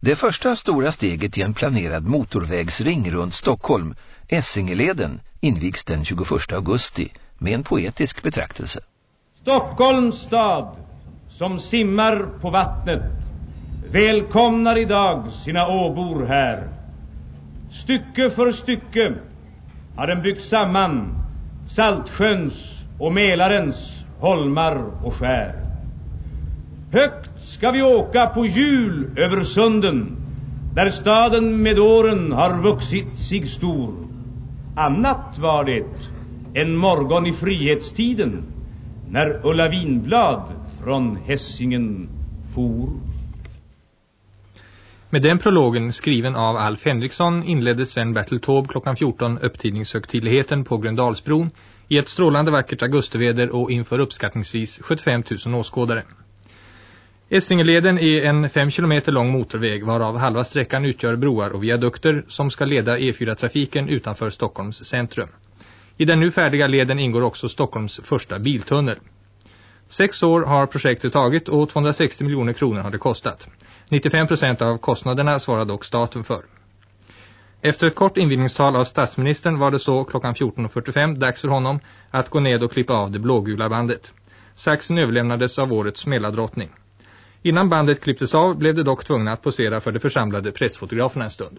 Det första stora steget i en planerad motorvägsring runt Stockholm, Essingeleden, invigs den 21 augusti med en poetisk betraktelse. Stockholms stad, som simmar på vattnet, välkomnar idag sina åbor här. Stycke för stycke har den byggt samman Saltsjöns och Mälarens holmar och skär. Högt ska vi åka på hjul över sunden där staden med åren har vuxit sig stor. Annat var det en morgon i frihetstiden när Ulla Vinblad från Hessingen for. Med den prologen, skriven av Alf Henriksson, inledde Sven Bertil Taube klockan 14 upptidningshögtidligheten på Gröndalsbron i ett strålande vackert augustiväder och inför uppskattningsvis 75 000 åskådare. Essingeleden är en 5 km lång motorväg varav halva sträckan utgör broar och viadukter som ska leda E4-trafiken utanför Stockholms centrum. I den nu färdiga leden ingår också Stockholms första biltunnel. Sex år har projektet tagit och 260 miljoner kronor har det kostat. 95 procent av kostnaderna svarar dock staten för. Efter ett kort invigningstal av statsministern var det så klockan 14.45 dags för honom att gå ned och klippa av det blågula bandet. Saxen överlämnades av årets smälardrottning. Innan bandet klipptes av blev det dock tvungna att posera för de församlade pressfotograferna en stund.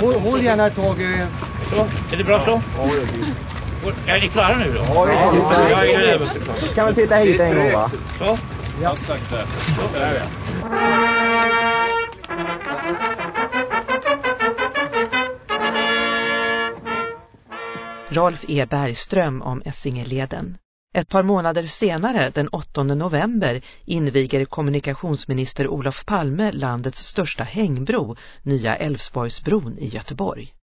Håll, håll gärna ett tag. eh, Så. Är det bra så? Är ni klara nu då? Ja, ja, ja. Jag är överst. Kan väl titta hit en gång va? Så? Ja. Exakt där. Så, där är jag. Rolf E. Bergström om Essingeleden. Ett par månader senare, den 8 november, inviger kommunikationsminister Olof Palme landets största hängbro, Nya Älvsborgsbron i Göteborg.